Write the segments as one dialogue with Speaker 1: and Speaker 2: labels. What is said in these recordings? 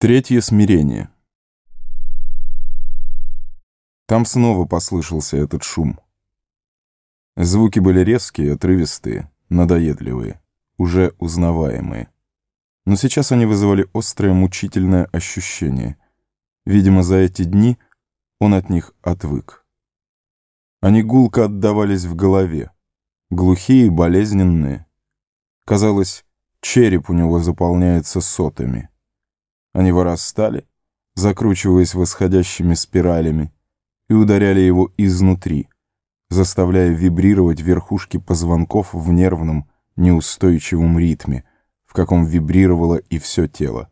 Speaker 1: Третье смирение. Там снова послышался этот шум. Звуки были резкие, отрывистые, надоедливые, уже узнаваемые. Но сейчас они вызывали острое мучительное ощущение. Видимо, за эти дни он от них отвык. Они гулко отдавались в голове, глухие, болезненные. Казалось, череп у него заполняется сотами. Они вырастали, закручиваясь восходящими спиралями, и ударяли его изнутри, заставляя вибрировать верхушки позвонков в нервном, неустойчивом ритме, в каком вибрировало и все тело.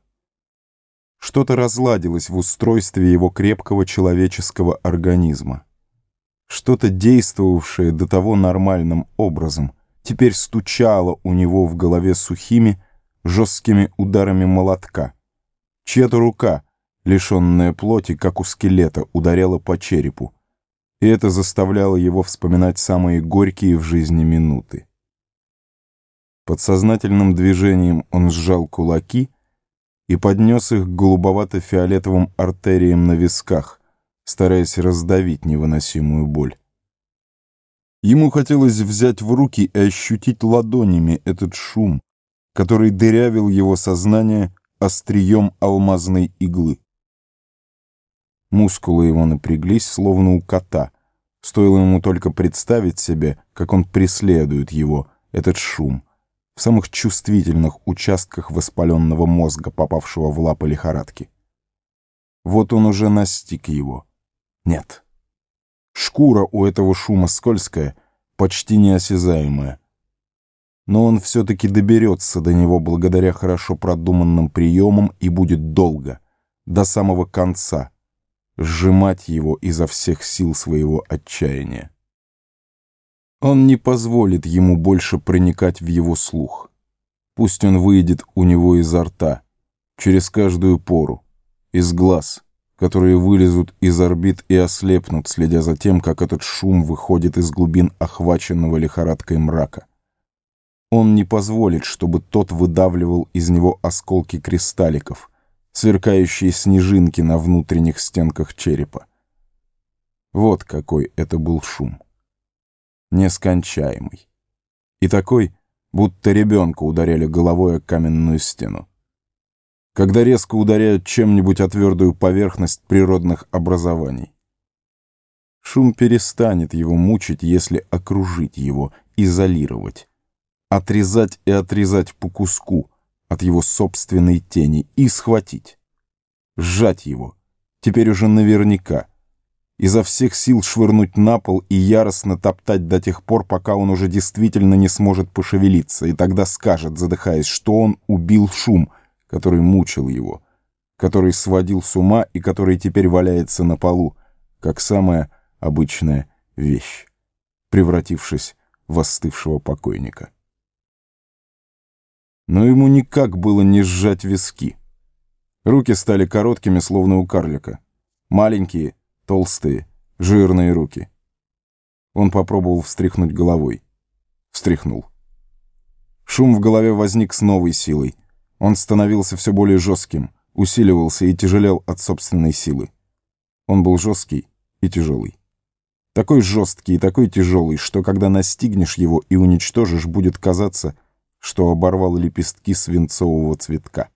Speaker 1: Что-то разладилось в устройстве его крепкого человеческого организма. Что-то действовавшее до того нормальным образом, теперь стучало у него в голове сухими, жесткими ударами молотка, Чья-то рука, лишенная плоти, как у скелета, ударяла по черепу, и это заставляло его вспоминать самые горькие в жизни минуты. Подсознательным движением он сжал кулаки и поднес их к голубовато-фиолетовым артериям на висках, стараясь раздавить невыносимую боль. Ему хотелось взять в руки и ощутить ладонями этот шум, который дырявил его сознание острием алмазной иглы. Мускулы его напряглись, словно у кота. Стоило ему только представить себе, как он преследует его, этот шум, в самых чувствительных участках воспаленного мозга, попавшего в лапы лихорадки. Вот он уже настиг его. Нет. Шкура у этого шума скользкая, почти неосязаемая но он все-таки доберется до него благодаря хорошо продуманным приемам и будет долго, до самого конца, сжимать его изо всех сил своего отчаяния. Он не позволит ему больше проникать в его слух. Пусть он выйдет у него изо рта, через каждую пору, из глаз, которые вылезут из орбит и ослепнут, следя за тем, как этот шум выходит из глубин охваченного лихорадкой мрака. Он не позволит, чтобы тот выдавливал из него осколки кристалликов, сверкающие снежинки на внутренних стенках черепа. Вот какой это был шум. Нескончаемый. И такой, будто ребенка ударяли головой о каменную стену. Когда резко ударяют чем-нибудь о твердую поверхность природных образований. Шум перестанет его мучить, если окружить его, изолировать отрезать и отрезать по куску от его собственной тени и схватить, сжать его, теперь уже наверняка, изо всех сил швырнуть на пол и яростно топтать до тех пор, пока он уже действительно не сможет пошевелиться, и тогда скажет, задыхаясь, что он убил шум, который мучил его, который сводил с ума и который теперь валяется на полу, как самая обычная вещь, превратившись в остывшего покойника но ему никак было не сжать виски. Руки стали короткими, словно у карлика. Маленькие, толстые, жирные руки. Он попробовал встряхнуть головой. Встряхнул. Шум в голове возник с новой силой. Он становился все более жестким, усиливался и тяжелел от собственной силы. Он был жесткий и тяжелый. Такой жесткий и такой тяжелый, что когда настигнешь его и уничтожишь, будет казаться, что оборвал лепестки свинцового цветка.